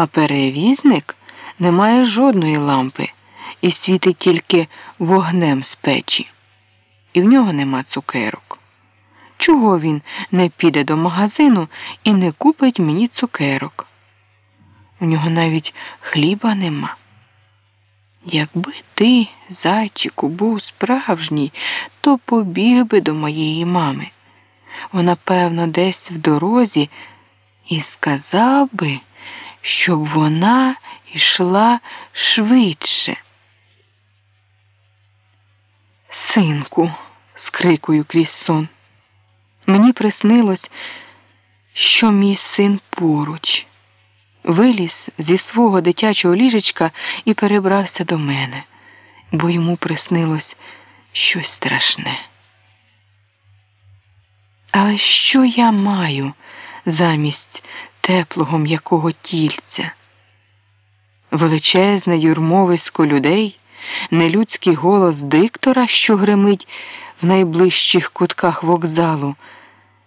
А перевізник не має жодної лампи і світить тільки вогнем з печі. І в нього нема цукерок. Чого він не піде до магазину і не купить мені цукерок? У нього навіть хліба нема. Якби ти, зайчику, був справжній, то побіг би до моєї мами. Вона, певно, десь в дорозі і сказав би, щоб вона йшла швидше. Синку, скрикую крізь сон. Мені приснилось, що мій син поруч виліз зі свого дитячого ліжечка і перебрався до мене, бо йому приснилось щось страшне. Але що я маю замість теплого м'якого тільця? Величезне юрмовисько людей, нелюдський голос диктора, що гримить в найближчих кутках вокзалу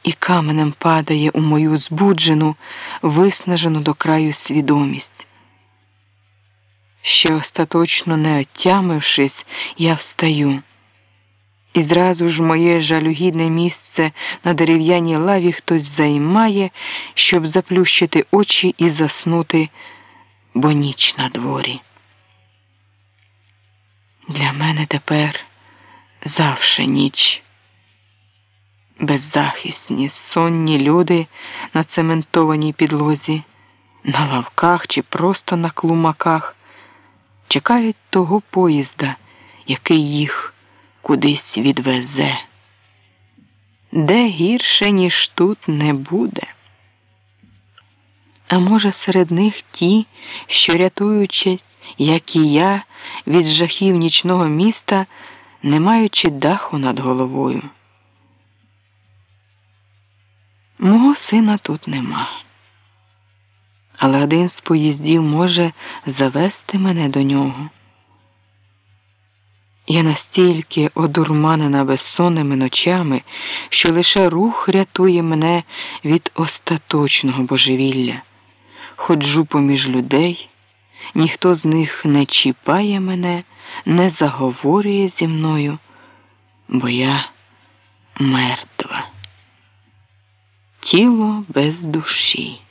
і каменем падає у мою збуджену, виснажену до краю свідомість. Ще остаточно не отямившись, я встаю. І зразу ж моє жалюгідне місце на дерев'яній лаві хтось займає, щоб заплющити очі і заснути, бо ніч на дворі. Для мене тепер завше ніч беззахисні, сонні люди на цементованій підлозі, на лавках чи просто на клумаках, чекають того поїзда, який їх кудись відвезе. Де гірше, ніж тут не буде. А може, серед них ті, що, рятуючись, як і я, від жахів нічного міста, не маючи даху над головою. Мого сина тут нема. Але один з поїздів може завести мене до нього. Я настільки одурманена безсонними ночами, що лише рух рятує мене від остаточного божевілля. Ходжу поміж людей, ніхто з них не чіпає мене, не заговорює зі мною, бо я мертва тіло без душі.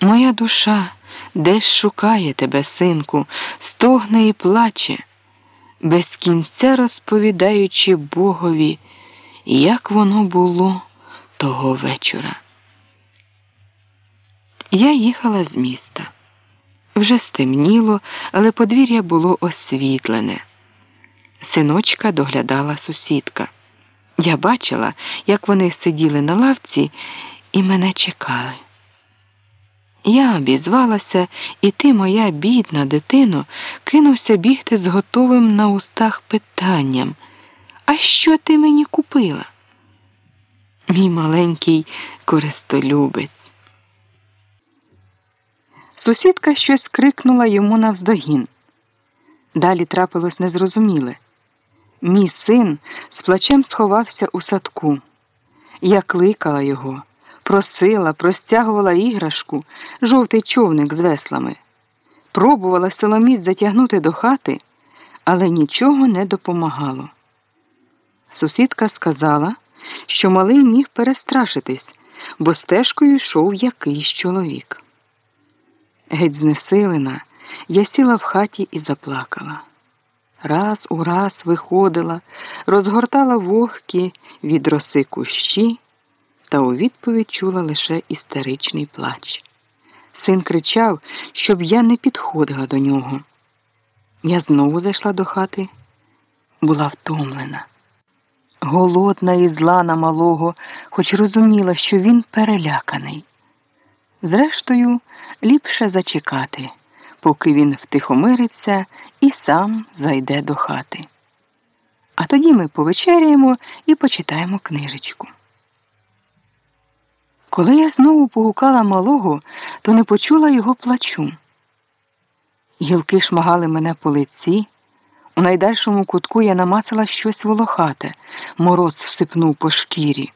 Моя душа десь шукає тебе, синку, стогне і плаче, без кінця розповідаючи Богові, як воно було того вечора. Я їхала з міста. Вже стемніло, але подвір'я було освітлене. Синочка доглядала сусідка. Я бачила, як вони сиділи на лавці і мене чекали. Я обізвалася, і ти, моя бідна дитино, кинувся бігти з готовим на устах питанням. А що ти мені купила? Мій маленький користолюбець. Сусідка щось крикнула йому навздогін. Далі трапилось незрозуміле. Мій син з плачем сховався у садку. Я кликала його, просила, простягувала іграшку, жовтий човник з веслами. Пробувала силоміць затягнути до хати, але нічого не допомагало. Сусідка сказала, що малий міг перестрашитись, бо стежкою йшов якийсь чоловік. Геть знесилена, я сіла в хаті і заплакала раз у раз виходила, розгортала вогкі від роси кущі, та у відповідь чула лише істеричний плач. Син кричав, щоб я не підходила до нього. Я знову зайшла до хати, була втомлена, голодна і зла на малого, хоч розуміла, що він переляканий. Зрештою, ліпше зачекати поки він втихомириться і сам зайде до хати. А тоді ми повечеряємо і почитаємо книжечку. Коли я знову погукала малого, то не почула його плачу. Гілки шмагали мене по лиці. У найдальшому кутку я намацала щось волохате, мороз всипнув по шкірі.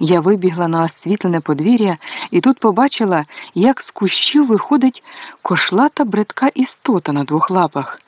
Я вибігла на освітлене подвір'я і тут побачила, як з кущів виходить кошлата бредка істота на двох лапах.